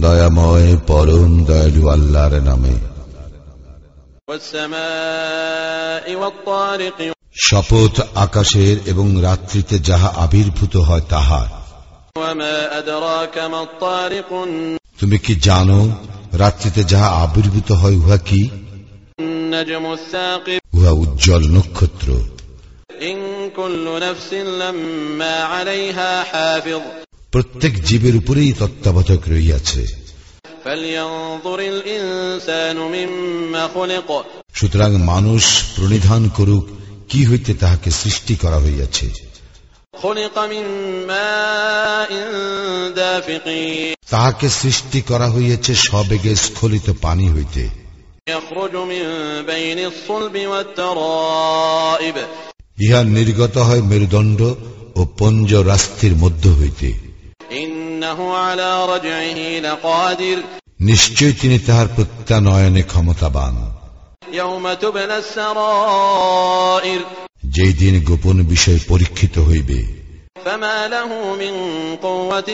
দয়াময় পরম দয়ালু আল্লাহর নামে। শপথ আকাশের এবং রাত্রিতে যাহা আবির্ভূত হয় তাহার তুমি কি জানো রাত্রিতে যাহা আবির্ভূত হয় উহা কি? উহা উজ্জ্বল নক্ষত্র। প্রত্যেক জীবের উপরেই তত্ত্বাবধক রইয়াছে সুতরাং মানুষ প্রণিধান করুক কি হইতে তাহাকে সৃষ্টি করা হইয়াছে। তাহাকে সৃষ্টি করা হইয়াছে সবেগে স্খলিত পানি হইতে। يخرج من بين الصلب والترائب ইহা নির্গত হয় মেরুদণ্ড ও পঞ্জ রাস্তির মধ্য হইতে إنه على رجعه لقادر নিশ্চয় তিনি তাহার প্রত্যানয়নে ক্ষমতাবান يوم تبلى السرائر যেই দিন গোপন বিষয় পরীক্ষিত হইবে فما له من قوة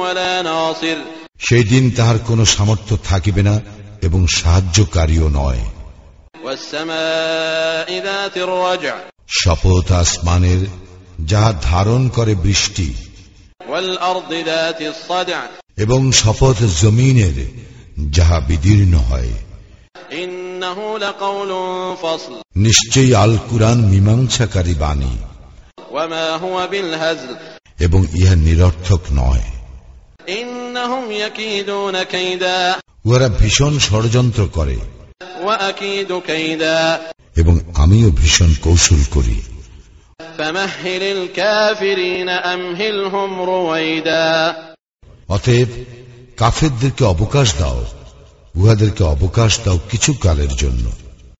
ولا ناصر সেই দিন তাহার কোনো সামর্থ্য থাকিবে না এবং সাহায্যকারীও নয় والسماء ذات الرجع শপথ আসমানের যা ধারণ করে বৃষ্টি এবং শপথ জমিনের যাহা বিদীর্ণ হয়। নিশ্চয়ই আল কুরআন মীমাংসাকারী বাণী। এবং ইহা নিরর্থক নয়। উহারা ভীষণ ষড়যন্ত্র করে। এবং আমিও ভীষণ কৌশল করি। অতএব কাফেরদেরকে অবকাশ দাও, উহাদেরকে অবকাশ দাও কিছু কালের জন্য।